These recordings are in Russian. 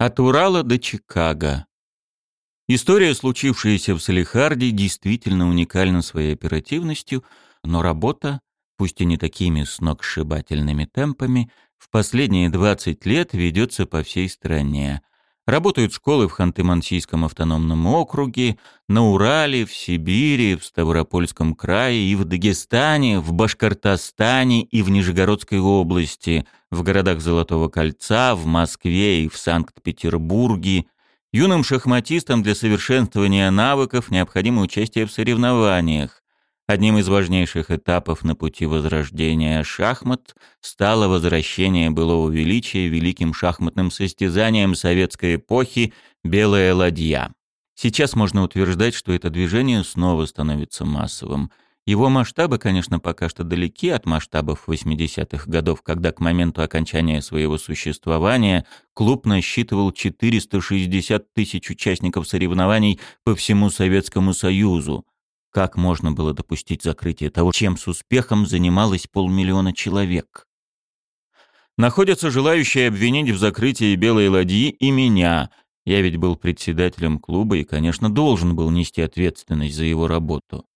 От Урала до Чикаго. История, случившаяся в Салихарде, действительно уникальна своей оперативностью, но работа, пусть и не такими сногсшибательными темпами, в последние 20 лет ведется по всей стране. Работают школы в Ханты-Мансийском автономном округе, на Урале, в Сибири, в Ставропольском крае и в Дагестане, в Башкортостане и в Нижегородской области, в городах Золотого кольца, в Москве и в Санкт-Петербурге. Юным шахматистам для совершенствования навыков необходимо участие в соревнованиях. Одним из важнейших этапов на пути возрождения шахмат стало возвращение былого величия великим шахматным состязанием советской эпохи «Белая ладья». Сейчас можно утверждать, что это движение снова становится массовым. Его масштабы, конечно, пока что далеки от масштабов 80-х годов, когда к моменту окончания своего существования клуб насчитывал 460 тысяч участников соревнований по всему Советскому Союзу. Как можно было допустить закрытие того, чем с успехом занималось полмиллиона человек? Находятся желающие обвинить в закрытии «Белой ладьи» и меня. Я ведь был председателем клуба и, конечно, должен был нести ответственность за его работу.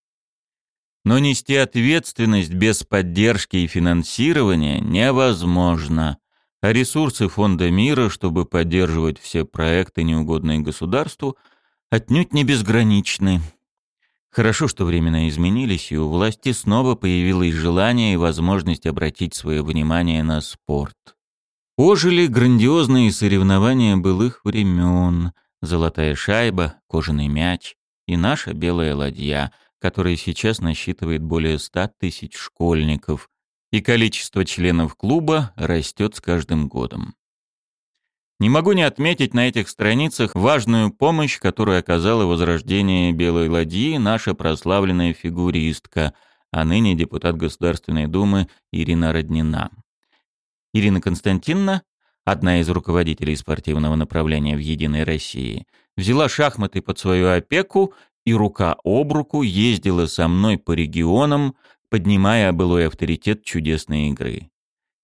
Но нести ответственность без поддержки и финансирования невозможно. А ресурсы Фонда мира, чтобы поддерживать все проекты, неугодные государству, отнюдь не безграничны. Хорошо, что временно изменились, и у власти снова появилось желание и возможность обратить свое внимание на спорт. Ожили грандиозные соревнования былых времен, золотая шайба, кожаный мяч и наша белая ладья, которая сейчас насчитывает более ста тысяч школьников, и количество членов клуба растет с каждым годом. Не могу не отметить на этих страницах важную помощь, которую оказала возрождение Белой ладьи наша прославленная фигуристка, а ныне депутат Государственной Думы Ирина Роднина. Ирина Константиновна, одна из руководителей спортивного направления в «Единой России», взяла шахматы под свою опеку и рука об руку ездила со мной по регионам, поднимая былой авторитет чудесной игры.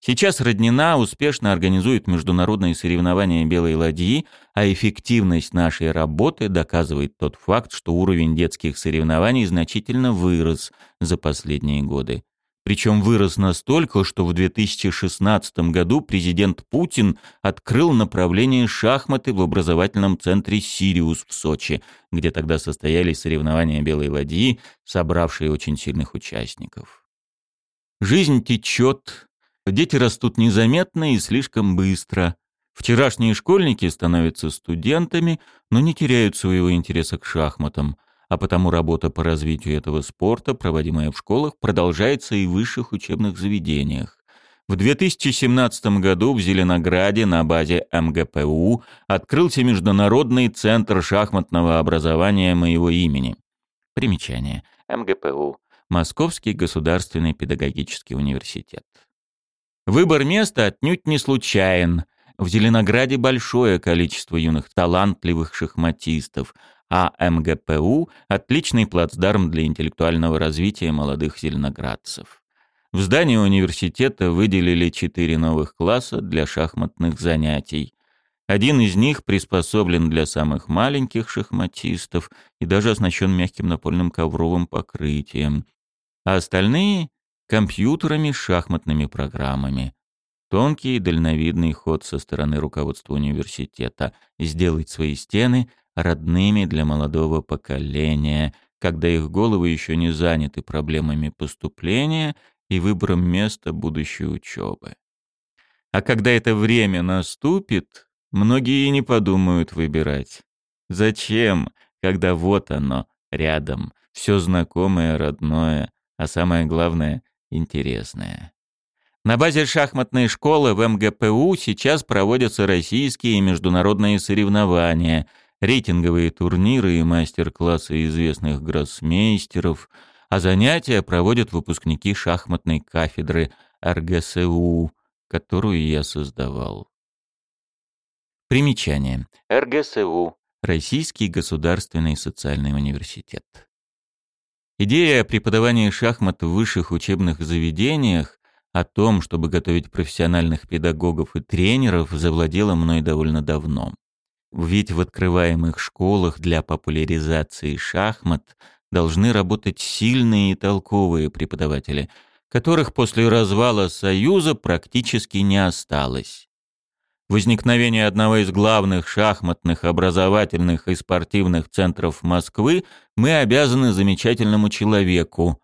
Сейчас Роднина успешно организует международные соревнования белой ладьи, а эффективность нашей работы доказывает тот факт, что уровень детских соревнований значительно вырос за последние годы. Причем вырос настолько, что в 2016 году президент Путин открыл направление шахматы в образовательном центре «Сириус» в Сочи, где тогда состоялись соревнования белой ладьи, собравшие очень сильных участников. Жизнь течет, Дети растут незаметно и слишком быстро. Вчерашние школьники становятся студентами, но не теряют своего интереса к шахматам, а потому работа по развитию этого спорта, проводимая в школах, продолжается и в высших учебных заведениях. В 2017 году в Зеленограде на базе МГПУ открылся Международный центр шахматного образования моего имени. Примечание. МГПУ. Московский государственный педагогический университет. Выбор места отнюдь не случайен. В Зеленограде большое количество юных талантливых шахматистов, а МГПУ – отличный плацдарм для интеллектуального развития молодых зеленоградцев. В здании университета выделили четыре новых класса для шахматных занятий. Один из них приспособлен для самых маленьких шахматистов и даже оснащен мягким напольным ковровым покрытием, а остальные компьютерами, шахматными программами. Тонкий и дальновидный ход со стороны руководства университета – сделать свои стены родными для молодого поколения, когда их головы еще не заняты проблемами поступления и выбором места будущей учебы. А когда это время наступит, многие не подумают выбирать. Зачем, когда вот оно, рядом, все знакомое, родное, а самое главное интересное. На базе шахматной школы в МГПУ сейчас проводятся российские и международные соревнования, рейтинговые турниры и мастер-классы известных гроссмейстеров, а занятия проводят выпускники шахматной кафедры РГСУ, которую я создавал. Примечание. РГСУ. Российский государственный социальный университет. Идея преподавания шахмат в высших учебных заведениях о том, чтобы готовить профессиональных педагогов и тренеров, завладела мной довольно давно. Ведь в открываемых школах для популяризации шахмат должны работать сильные и толковые преподаватели, которых после развала Союза практически не осталось. Возникновение одного из главных шахматных, образовательных и спортивных центров Москвы мы обязаны замечательному человеку,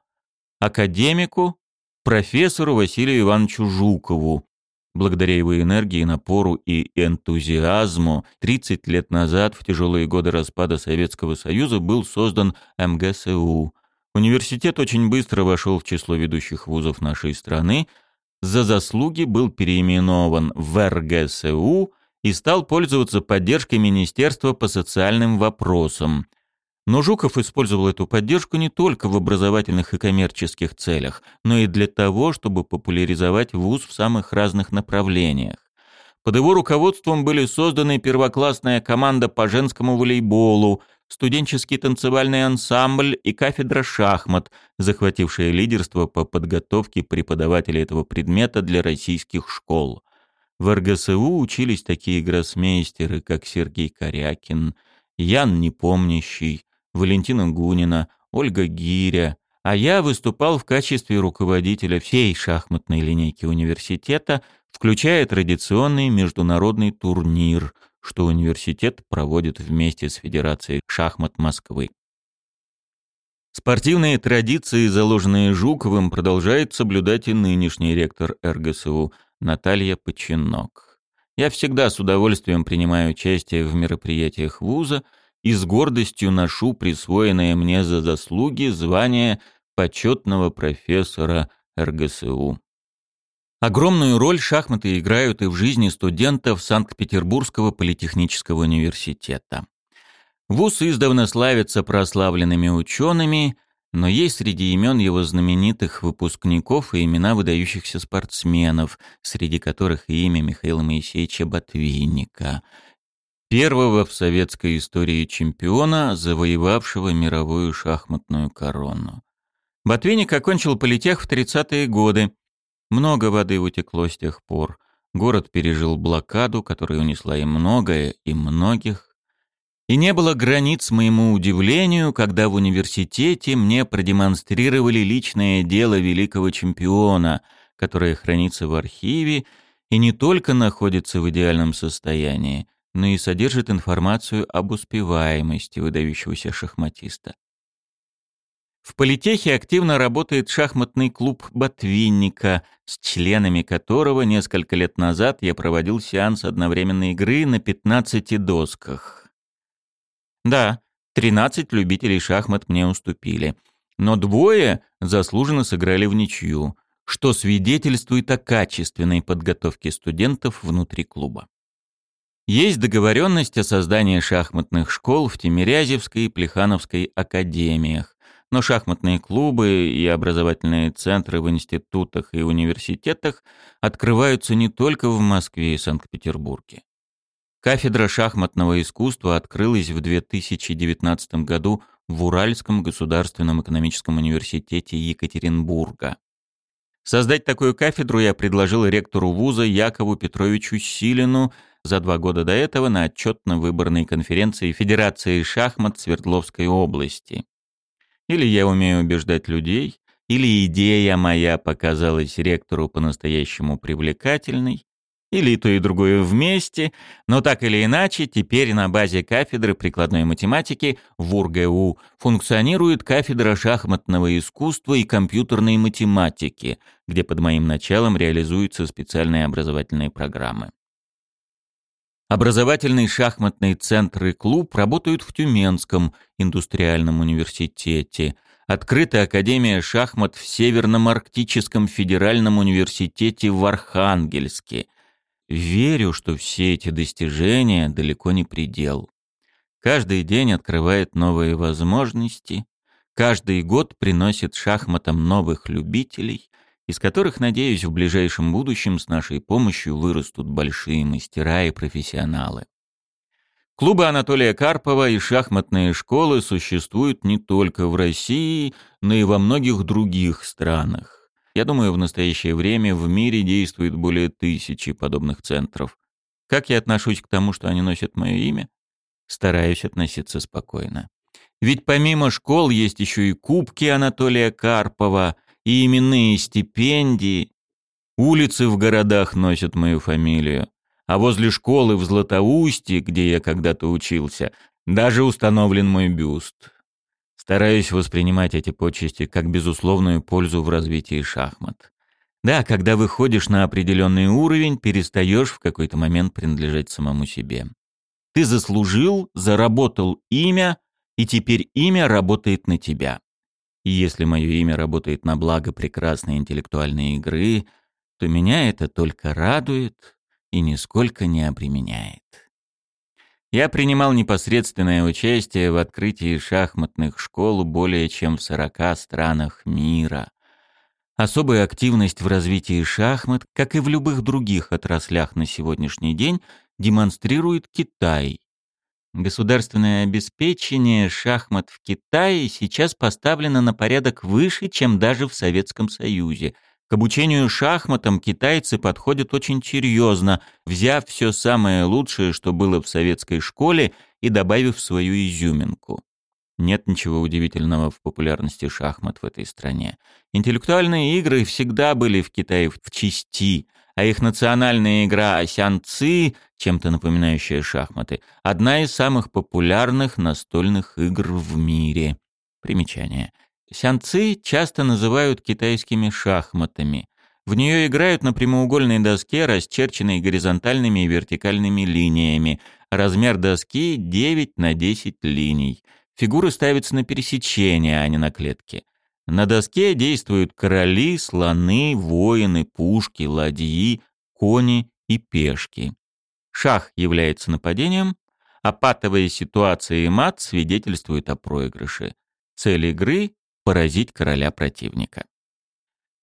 академику, профессору Василию Ивановичу Жукову, Благодаря его энергии, напору и энтузиазму 30 лет назад, в тяжелые годы распада Советского Союза, был создан МГСУ. Университет очень быстро вошел в число ведущих вузов нашей страны, за заслуги был переименован в РГСУ и стал пользоваться поддержкой Министерства по социальным вопросам – но Жуков использовал эту поддержку не только в образовательных и коммерческих целях, но и для того, чтобы популяризовать вуз в самых разных направлениях. Под его руководством были созданы первоклассная команда по женскому волейболу, студенческий танцевальный ансамбль и кафедра шахмат, захватившая лидерство по подготовке преподавателей этого предмета для российских школ. В РГСУ учились такие гроссмейстеры, как Сергей Корякин, Ян Непомнящий, Валентина Гунина, Ольга Гиря, а я выступал в качестве руководителя всей шахматной линейки университета, включая традиционный международный турнир, что университет проводит вместе с Федерацией шахмат Москвы. Спортивные традиции, заложенные Жуковым, продолжает соблюдать и нынешний ректор РГСУ Наталья Починок. Я всегда с удовольствием принимаю участие в мероприятиях вуза, и с гордостью ношу присвоенное мне за заслуги звание почетного профессора РГСУ. Огромную роль шахматы играют и в жизни студентов Санкт-Петербургского политехнического университета. ВУЗ издавна славится прославленными учеными, но есть среди имен его знаменитых выпускников и имена выдающихся спортсменов, среди которых и имя Михаила Моисеевича Ботвинника – первого в советской истории чемпиона, завоевавшего мировую шахматную корону. Ботвинник окончил политех в 30-е годы. Много воды утекло с тех пор. Город пережил блокаду, которая унесла и многое, и многих. И не было границ моему удивлению, когда в университете мне продемонстрировали личное дело великого чемпиона, которое хранится в архиве и не только находится в идеальном состоянии, но и содержит информацию об успеваемости выдающегося шахматиста. В политехе активно работает шахматный клуб «Ботвинника», с членами которого несколько лет назад я проводил сеанс одновременной игры на 15 досках. Да, 13 любителей шахмат мне уступили, но двое заслуженно сыграли в ничью, что свидетельствует о качественной подготовке студентов внутри клуба. Есть договоренность о создании шахматных школ в Тимирязевской и Плехановской академиях, но шахматные клубы и образовательные центры в институтах и университетах открываются не только в Москве и Санкт-Петербурге. Кафедра шахматного искусства открылась в 2019 году в Уральском государственном экономическом университете Екатеринбурга. Создать такую кафедру я предложил ректору вуза Якову Петровичу Силину за два года до этого на отчетно-выборной конференции Федерации шахмат Свердловской области. Или я умею убеждать людей, или идея моя показалась ректору по-настоящему привлекательной, или то и другое вместе, но так или иначе, теперь на базе кафедры прикладной математики в УрГУ функционирует кафедра шахматного искусства и компьютерной математики, где под моим началом реализуются специальные образовательные программы. Образовательный шахматный центр и клуб работают в Тюменском индустриальном университете. Открыта Академия шахмат в Северном Арктическом федеральном университете в Архангельске. Верю, что все эти достижения далеко не предел. Каждый день открывает новые возможности, каждый год приносит шахматам новых любителей, из которых, надеюсь, в ближайшем будущем с нашей помощью вырастут большие мастера и профессионалы. Клубы Анатолия Карпова и шахматные школы существуют не только в России, но и во многих других странах. Я думаю, в настоящее время в мире действует более тысячи подобных центров. Как я отношусь к тому, что они носят мое имя? стараюсь относиться спокойно. Ведь помимо школ есть еще и кубки Анатолия Карпова, и именные стипендии. Улицы в городах носят мою фамилию. А возле школы в Златоусте, где я когда-то учился, даже установлен мой бюст. Стараюсь воспринимать эти почести как безусловную пользу в развитии шахмат. Да, когда выходишь на определенный уровень, перестаешь в какой-то момент принадлежать самому себе. Ты заслужил, заработал имя, и теперь имя работает на тебя. И если мое имя работает на благо прекрасной интеллектуальной игры, то меня это только радует и нисколько не обременяет. Я принимал непосредственное участие в открытии шахматных школ более чем в 40 странах мира. Особую активность в развитии шахмат, как и в любых других отраслях на сегодняшний день, демонстрирует Китай. Государственное обеспечение шахмат в Китае сейчас поставлено на порядок выше, чем даже в Советском Союзе – к обучению шахматам китайцы подходят очень серьезно, взяв все самое лучшее, что было в советской школе, и добавив свою изюминку. Нет ничего удивительного в популярности шахмат в этой стране. Интеллектуальные игры всегда были в Китае в части, а их национальная игра сянцы, чем-то напоминающая шахматы, одна из самых популярных настольных игр в мире. Примечание. Сянцы часто называют китайскими шахматами. В нее играют на прямоугольной доске, расчерченной горизонтальными и вертикальными линиями. Размер доски 9 на 10 линий. Фигуры ставятся на пересечение, а не на клетки. На доске действуют короли, слоны, воины, пушки, ладьи, кони и пешки. Шах является нападением, а патовая ситуация и мат свидетельствуют о проигрыше. Цель игры поразить короля противника.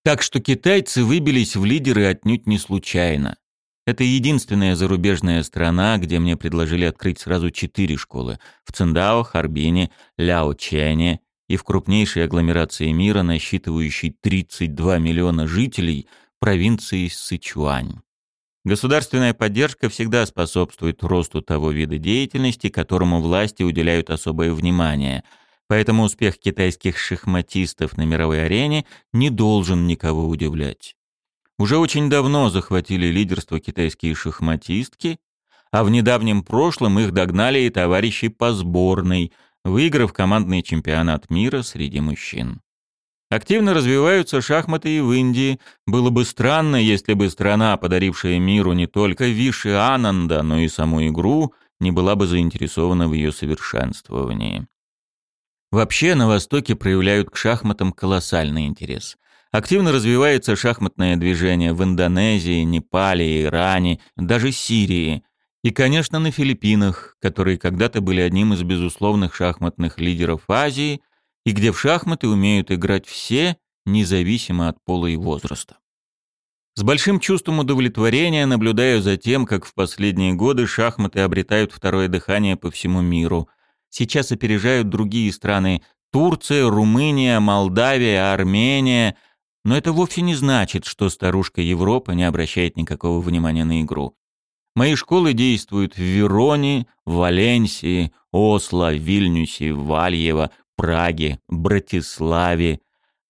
Так что китайцы выбились в лидеры отнюдь не случайно. Это единственная зарубежная страна, где мне предложили открыть сразу четыре школы – в Циндао, Харбине, Ляочэне и в крупнейшей агломерации мира, насчитывающей 32 миллиона жителей, провинции Сычуань. Государственная поддержка всегда способствует росту того вида деятельности, которому власти уделяют особое внимание – Поэтому успех китайских шахматистов на мировой арене не должен никого удивлять. Уже очень давно захватили лидерство китайские шахматистки, а в недавнем прошлом их догнали и товарищи по сборной, выиграв командный чемпионат мира среди мужчин. Активно развиваются шахматы и в Индии. Было бы странно, если бы страна, подарившая миру не только Виши Ананда, но и саму игру, не была бы заинтересована в ее совершенствовании. Вообще на Востоке проявляют к шахматам колоссальный интерес. Активно развивается шахматное движение в Индонезии, Непале, Иране, даже Сирии. И, конечно, на Филиппинах, которые когда-то были одним из безусловных шахматных лидеров Азии, и где в шахматы умеют играть все, независимо от пола и возраста. С большим чувством удовлетворения наблюдаю за тем, как в последние годы шахматы обретают второе дыхание по всему миру, сейчас опережают другие страны – Турция, Румыния, Молдавия, Армения. Но это вовсе не значит, что старушка Европа не обращает никакого внимания на игру. Мои школы действуют в Вероне, Валенсии, Осло, Вильнюсе, Вальево, Праге, Братиславе.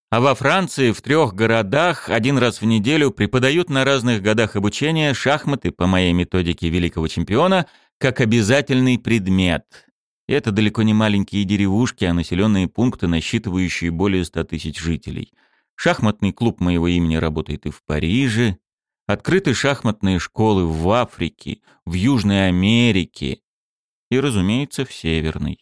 А во Франции в трех городах один раз в неделю преподают на разных годах обучения шахматы по моей методике великого чемпиона как обязательный предмет. И это далеко не маленькие деревушки, а населенные пункты, насчитывающие более ста тысяч жителей. Шахматный клуб моего имени работает и в Париже. Открыты шахматные школы в Африке, в Южной Америке и, разумеется, в Северной.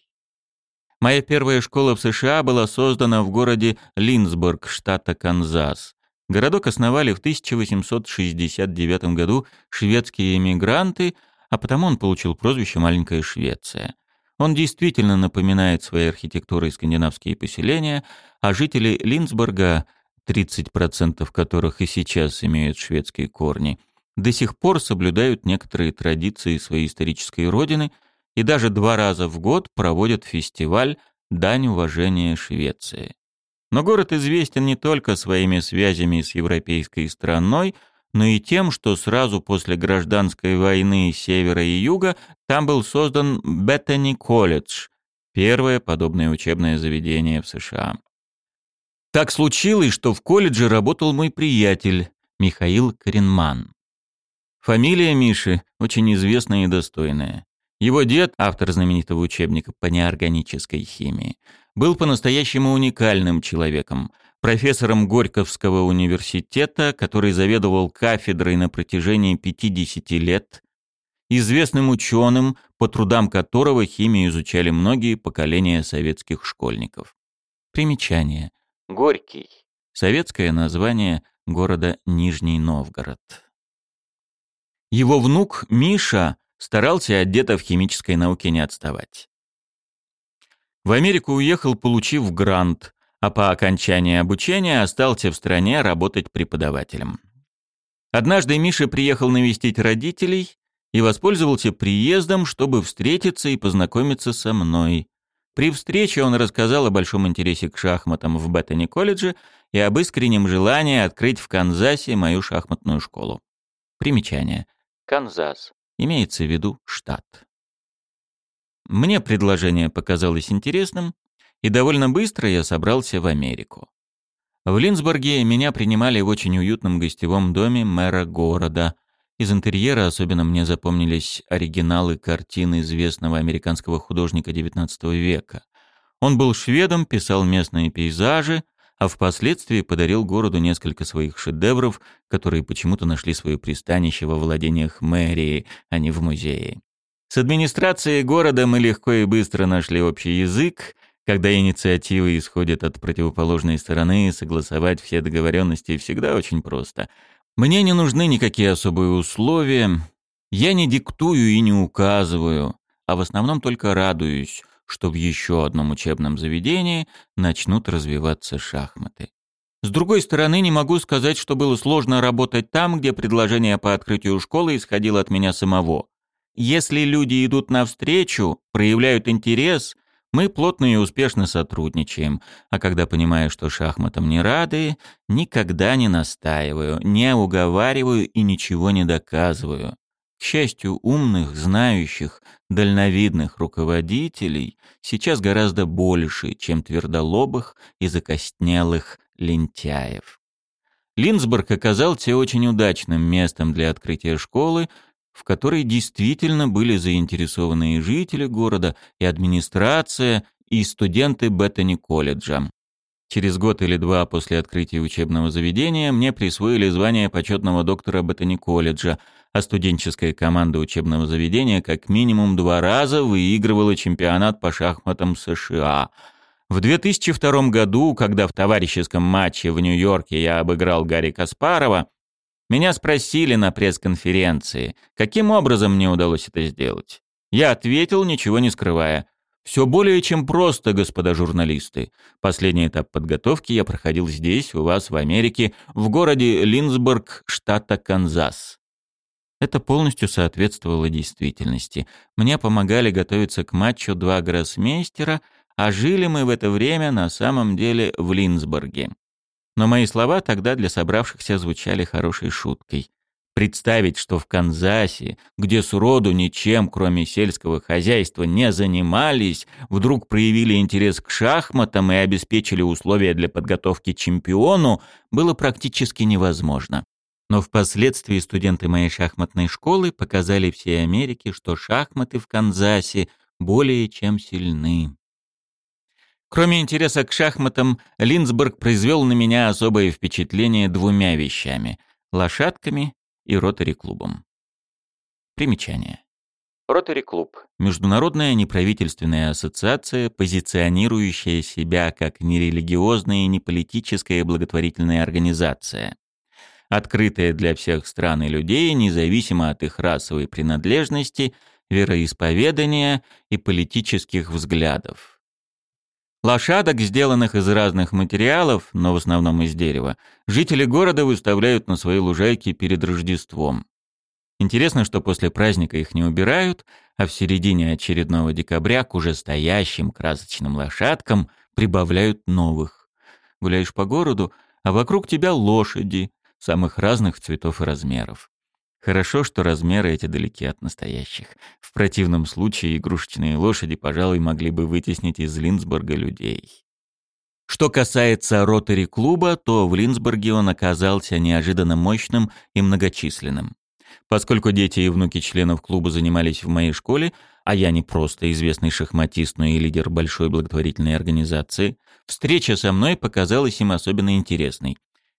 Моя первая школа в США была создана в городе Линсбург, штата Канзас. Городок основали в 1869 году шведские эмигранты, а потому он получил прозвище «Маленькая Швеция». Он действительно напоминает своей архитектурой скандинавские поселения, а жители Линсбурга, 30% которых и сейчас имеют шведские корни, до сих пор соблюдают некоторые традиции своей исторической родины и даже два раза в год проводят фестиваль «Дань уважения Швеции». Но город известен не только своими связями с европейской страной, но и тем, что сразу после гражданской войны севера и юга там был создан Беттани колледж, первое подобное учебное заведение в США. Так случилось, что в колледже работал мой приятель Михаил Коренман. Фамилия Миши очень известная и достойная. Его дед, автор знаменитого учебника по неорганической химии, был по-настоящему уникальным человеком, профессором Горьковского университета, который заведовал кафедрой на протяжении 50 лет, известным ученым, по трудам которого химию изучали многие поколения советских школьников. Примечание. Горький. Советское название города Нижний Новгород. Его внук Миша старался от деда в химической науке не отставать. В Америку уехал, получив грант, а по окончании обучения остался в стране работать преподавателем. Однажды Миша приехал навестить родителей и воспользовался приездом, чтобы встретиться и познакомиться со мной. При встрече он рассказал о большом интересе к шахматам в Беттани-колледже и об искреннем желании открыть в Канзасе мою шахматную школу. Примечание. Канзас. Имеется в виду штат. Мне предложение показалось интересным, и довольно быстро я собрался в Америку. В Линсбурге меня принимали в очень уютном гостевом доме мэра города. Из интерьера особенно мне запомнились оригиналы картин известного американского художника XIX века. Он был шведом, писал местные пейзажи, а впоследствии подарил городу несколько своих шедевров, которые почему-то нашли свое пристанище во владениях мэрии, а не в музее. С администрацией города мы легко и быстро нашли общий язык, когда инициативы исходят от противоположной стороны, согласовать все договоренности всегда очень просто. Мне не нужны никакие особые условия, я не диктую и не указываю, а в основном только радуюсь, что в еще одном учебном заведении начнут развиваться шахматы. С другой стороны, не могу сказать, что было сложно работать там, где предложение по открытию школы исходило от меня самого. Если люди идут навстречу, проявляют интерес, мы плотно и успешно сотрудничаем, а когда понимаю, что шахматам не рады, никогда не настаиваю, не уговариваю и ничего не доказываю. К счастью, умных, знающих, дальновидных руководителей сейчас гораздо больше, чем твердолобых и закостнелых лентяев. Линсбург оказался очень удачным местом для открытия школы, в которой действительно были заинтересованы и жители города, и администрация, и студенты Беттани-колледжа. Через год или два после открытия учебного заведения мне присвоили звание почетного доктора Беттани-колледжа, а студенческая команда учебного заведения как минимум два раза выигрывала чемпионат по шахматам США. В 2002 году, когда в товарищеском матче в Нью-Йорке я обыграл Гарри Каспарова, меня спросили на пресс-конференции, каким образом мне удалось это сделать. Я ответил, ничего не скрывая. Все более чем просто, господа журналисты. Последний этап подготовки я проходил здесь, у вас, в Америке, в городе Линсбург, штата Канзас. Это полностью соответствовало действительности. Мне помогали готовиться к матчу два гроссмейстера, а жили мы в это время на самом деле в Линсбурге. Но мои слова тогда для собравшихся звучали хорошей шуткой. Представить, что в Канзасе, где с роду ничем, кроме сельского хозяйства, не занимались, вдруг проявили интерес к шахматам и обеспечили условия для подготовки чемпиону, было практически невозможно. Но впоследствии студенты моей шахматной школы показали всей Америке, что шахматы в Канзасе более чем сильны. Кроме интереса к шахматам, Линсберг произвел на меня особое впечатление двумя вещами – лошадками и ротари-клубом. Примечание. Ротари-клуб – международная неправительственная ассоциация, позиционирующая себя как нерелигиозная и неполитическая благотворительная организация, открытая для всех стран и людей, независимо от их расовой принадлежности, вероисповедания и политических взглядов. Лошадок, сделанных из разных материалов, но в основном из дерева, жители города выставляют на свои лужайки перед Рождеством. Интересно, что после праздника их не убирают, а в середине очередного декабря к уже стоящим красочным лошадкам прибавляют новых. Гуляешь по городу, а вокруг тебя лошади, самых разных цветов и размеров. Хорошо, что размеры эти далеки от настоящих. В противном случае игрушечные лошади, пожалуй, могли бы вытеснить из Линсбурга людей. Что касается ротари-клуба, то в Линсбурге он оказался неожиданно мощным и многочисленным. Поскольку дети и внуки членов клуба занимались в моей школе, а я не просто известный шахматист, но и лидер большой благотворительной организации, встреча со мной показалась им особенно интересной.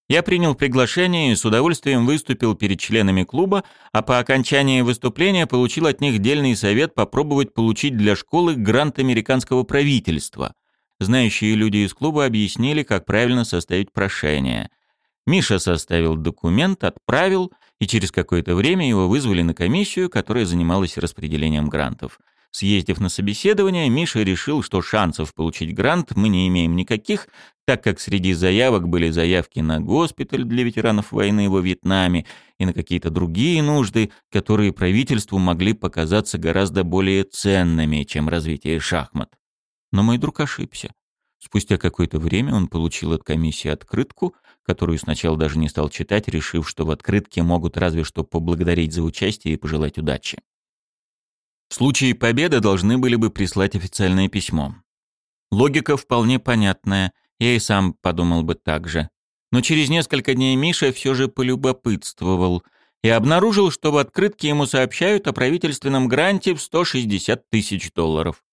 Я принял приглашение и с удовольствием выступил перед членами клуба, а по окончании выступления получил от них дельный совет попробовать получить для школы грант американского правительства. Знающие люди из клуба объяснили, как правильно составить прошение. Миша составил документ, отправил, и через какое-то время его вызвали на комиссию, которая занималась распределением грантов. Съездив на собеседование, Миша решил, что шансов получить грант мы не имеем никаких, так как среди заявок были заявки на госпиталь для ветеранов войны во Вьетнаме и на какие-то другие нужды, которые правительству могли показаться гораздо более ценными, чем развитие шахмат. Но мой друг ошибся. Спустя какое-то время он получил от комиссии открытку, которую сначала даже не стал читать, решив, что в открытке могут разве что поблагодарить за участие и пожелать удачи. В случае победы должны были бы прислать официальное письмо. Логика вполне понятная, я и сам подумал бы так же. Но через несколько дней Миша все же полюбопытствовал и обнаружил, что в открытке ему сообщают о правительственном гранте в 160 тысяч долларов.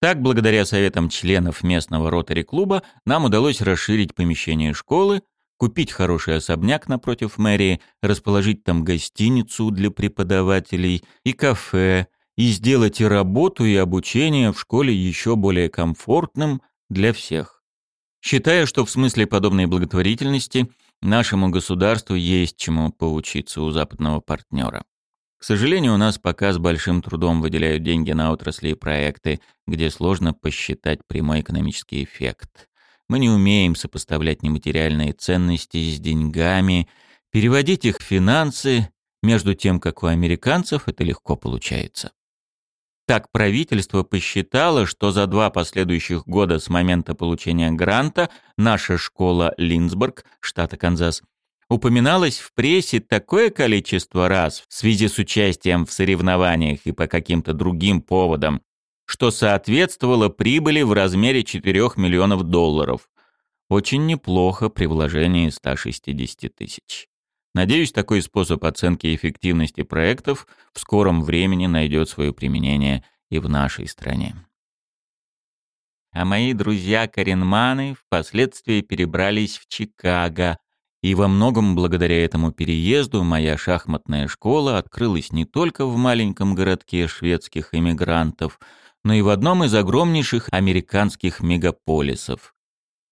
Так, благодаря советам членов местного ротари-клуба, нам удалось расширить помещение школы, купить хороший особняк напротив мэрии, расположить там гостиницу для преподавателей и кафе, и сделать и работу, и обучение в школе еще более комфортным для всех. Считая, что в смысле подобной благотворительности нашему государству есть чему поучиться у западного партнера. К сожалению, у нас пока с большим трудом выделяют деньги на отрасли и проекты, где сложно посчитать прямой экономический эффект. Мы не умеем сопоставлять нематериальные ценности с деньгами, переводить их в финансы, между тем, как у американцев это легко получается. Так правительство посчитало, что за два последующих года с момента получения гранта наша школа Линсбург, штата Канзас, упоминалась в прессе такое количество раз в связи с участием в соревнованиях и по каким-то другим поводам, что соответствовало прибыли в размере 4 миллионов долларов. Очень неплохо при вложении 160 тысяч. Надеюсь, такой способ оценки эффективности проектов в скором времени найдет свое применение и в нашей стране. А мои друзья-коренманы впоследствии перебрались в Чикаго, и во многом благодаря этому переезду моя шахматная школа открылась не только в маленьком городке шведских эмигрантов, но и в одном из огромнейших американских мегаполисов.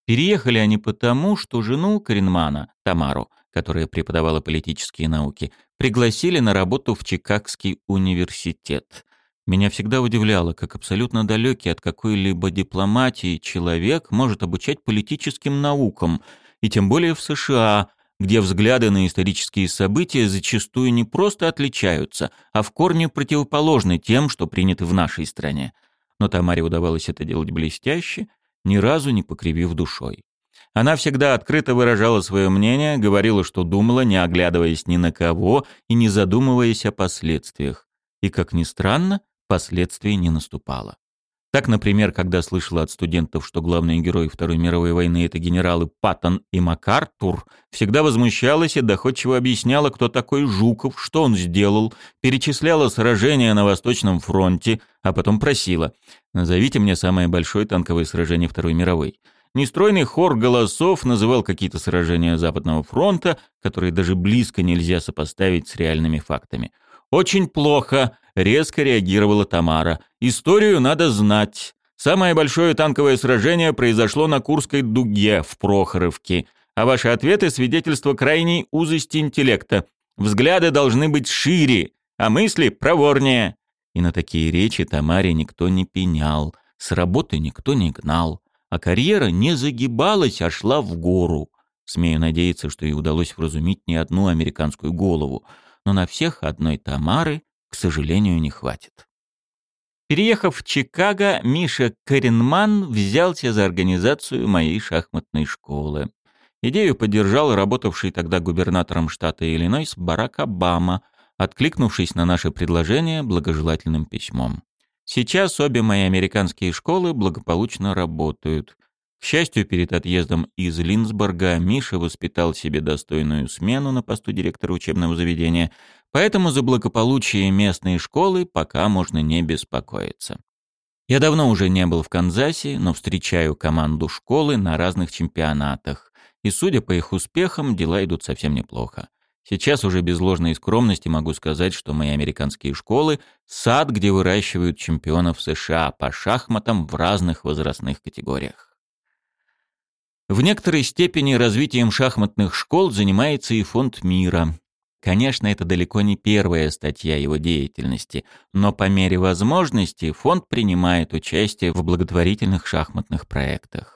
Переехали они потому, что жену Коренмана, Тамару, которая преподавала политические науки, пригласили на работу в Чикагский университет. Меня всегда удивляло, как абсолютно далекий от какой-либо дипломатии человек может обучать политическим наукам, и тем более в США, где взгляды на исторические события зачастую не просто отличаются, а в корне противоположны тем, что приняты в нашей стране. Но Тамаре удавалось это делать блестяще, ни разу не покривив душой. Она всегда открыто выражала свое мнение, говорила, что думала, не оглядываясь ни на кого и не задумываясь о последствиях. И, как ни странно, последствий не наступало. Так, например, когда слышала от студентов, что главные герои Второй мировой войны — это генералы Паттон и МакАртур, всегда возмущалась и доходчиво объясняла, кто такой Жуков, что он сделал, перечисляла сражения на Восточном фронте, а потом просила «Назовите мне самое большое танковое сражение Второй мировой». Нестройный хор голосов называл какие-то сражения Западного фронта, которые даже близко нельзя сопоставить с реальными фактами. «Очень плохо», — резко реагировала Тамара. «Историю надо знать. Самое большое танковое сражение произошло на Курской дуге в Прохоровке, а ваши ответы — свидетельство крайней узости интеллекта. Взгляды должны быть шире, а мысли проворнее». И на такие речи Тамаре никто не пенял, с работы никто не гнал а карьера не загибалась, а шла в гору. Смею надеяться, что ей удалось вразумить не одну американскую голову, но на всех одной Тамары, к сожалению, не хватит. Переехав в Чикаго, Миша Коренман взялся за организацию моей шахматной школы. Идею поддержал работавший тогда губернатором штата Иллинойс Барак Обама, откликнувшись на наше предложение благожелательным письмом. Сейчас обе мои американские школы благополучно работают. К счастью, перед отъездом из Линсбурга Миша воспитал себе достойную смену на посту директора учебного заведения, поэтому за благополучие местной школы пока можно не беспокоиться. Я давно уже не был в Канзасе, но встречаю команду школы на разных чемпионатах, и, судя по их успехам, дела идут совсем неплохо. Сейчас уже без ложной скромности могу сказать, что мои американские школы — сад, где выращивают чемпионов США по шахматам в разных возрастных категориях. В некоторой степени развитием шахматных школ занимается и фонд мира. Конечно, это далеко не первая статья его деятельности, но по мере возможности фонд принимает участие в благотворительных шахматных проектах.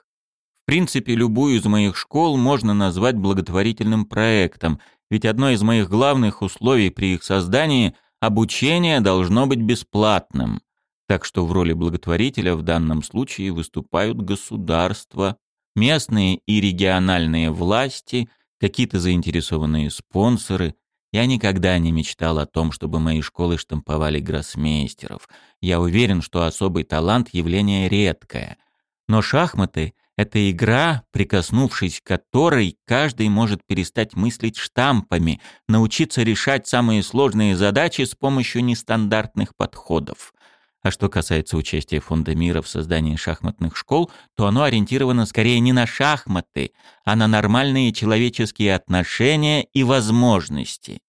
Принципе, любую из моих школ можно назвать благотворительным проектом, ведь одно из моих главных условий при их создании – обучение должно быть бесплатным. Так что в роли благотворителя в данном случае выступают государства, местные и региональные власти, какие-то заинтересованные спонсоры. Я никогда не мечтал о том, чтобы мои школы штамповали гроссмейстеров. Я уверен, что особый талант – явление редкое. Но шахматы – это игра, прикоснувшись к которой, каждый может перестать мыслить штампами, научиться решать самые сложные задачи с помощью нестандартных подходов. А что касается участия Фонда мира в создании шахматных школ, то оно ориентировано скорее не на шахматы, а на нормальные человеческие отношения и возможности.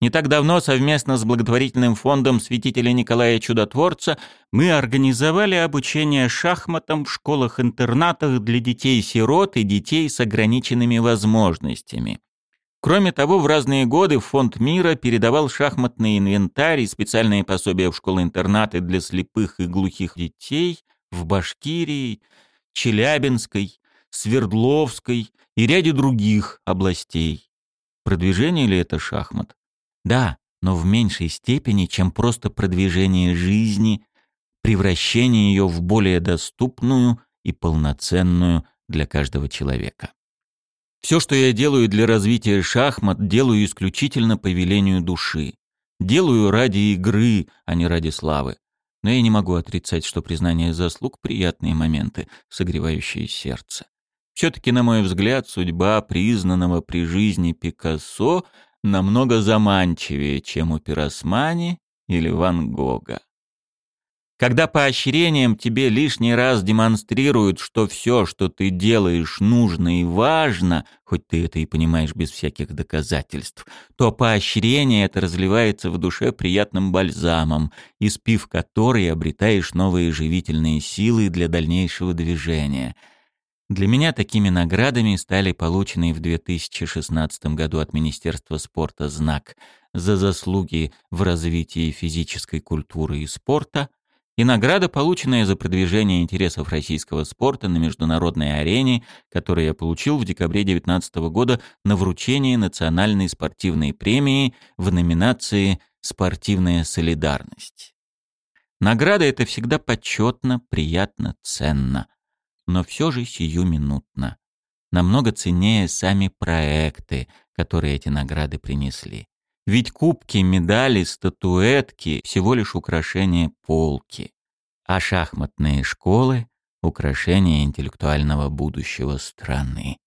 Не так давно совместно с благотворительным фондом святителя Николая Чудотворца мы организовали обучение шахматам в школах-интернатах для детей-сирот и детей с ограниченными возможностями. Кроме того, в разные годы Фонд мира передавал шахматный инвентарь и специальные пособия в школы-интернаты для слепых и глухих детей в Башкирии, Челябинской, Свердловской и ряде других областей. Продвижение ли это шахмат? Да, но в меньшей степени, чем просто продвижение жизни, превращение ее в более доступную и полноценную для каждого человека. Все, что я делаю для развития шахмат, делаю исключительно по велению души. Делаю ради игры, а не ради славы. Но я не могу отрицать, что признание заслуг — приятные моменты, согревающие сердце. Все-таки, на мой взгляд, судьба признанного при жизни Пикассо намного заманчивее, чем у Пиросмани или Ван Гога. Когда поощрением тебе лишний раз демонстрируют, что все, что ты делаешь, нужно и важно, хоть ты это и понимаешь без всяких доказательств, то поощрение это разливается в душе приятным бальзамом, испив который обретаешь новые живительные силы для дальнейшего движения. Для меня такими наградами стали полученные в 2016 году от Министерства спорта знак за заслуги в развитии физической культуры и спорта – и награда, полученная за продвижение интересов российского спорта на международной арене, которую я получил в декабре 2019 года на вручении национальной спортивной премии в номинации «Спортивная солидарность». Награда это всегда почетно, приятно, ценно, но все же сиюминутно. Намного ценнее сами проекты, которые эти награды принесли. Ведь кубки, медали, статуэтки — всего лишь украшения полки, а шахматные школы — украшения интеллектуального будущего страны.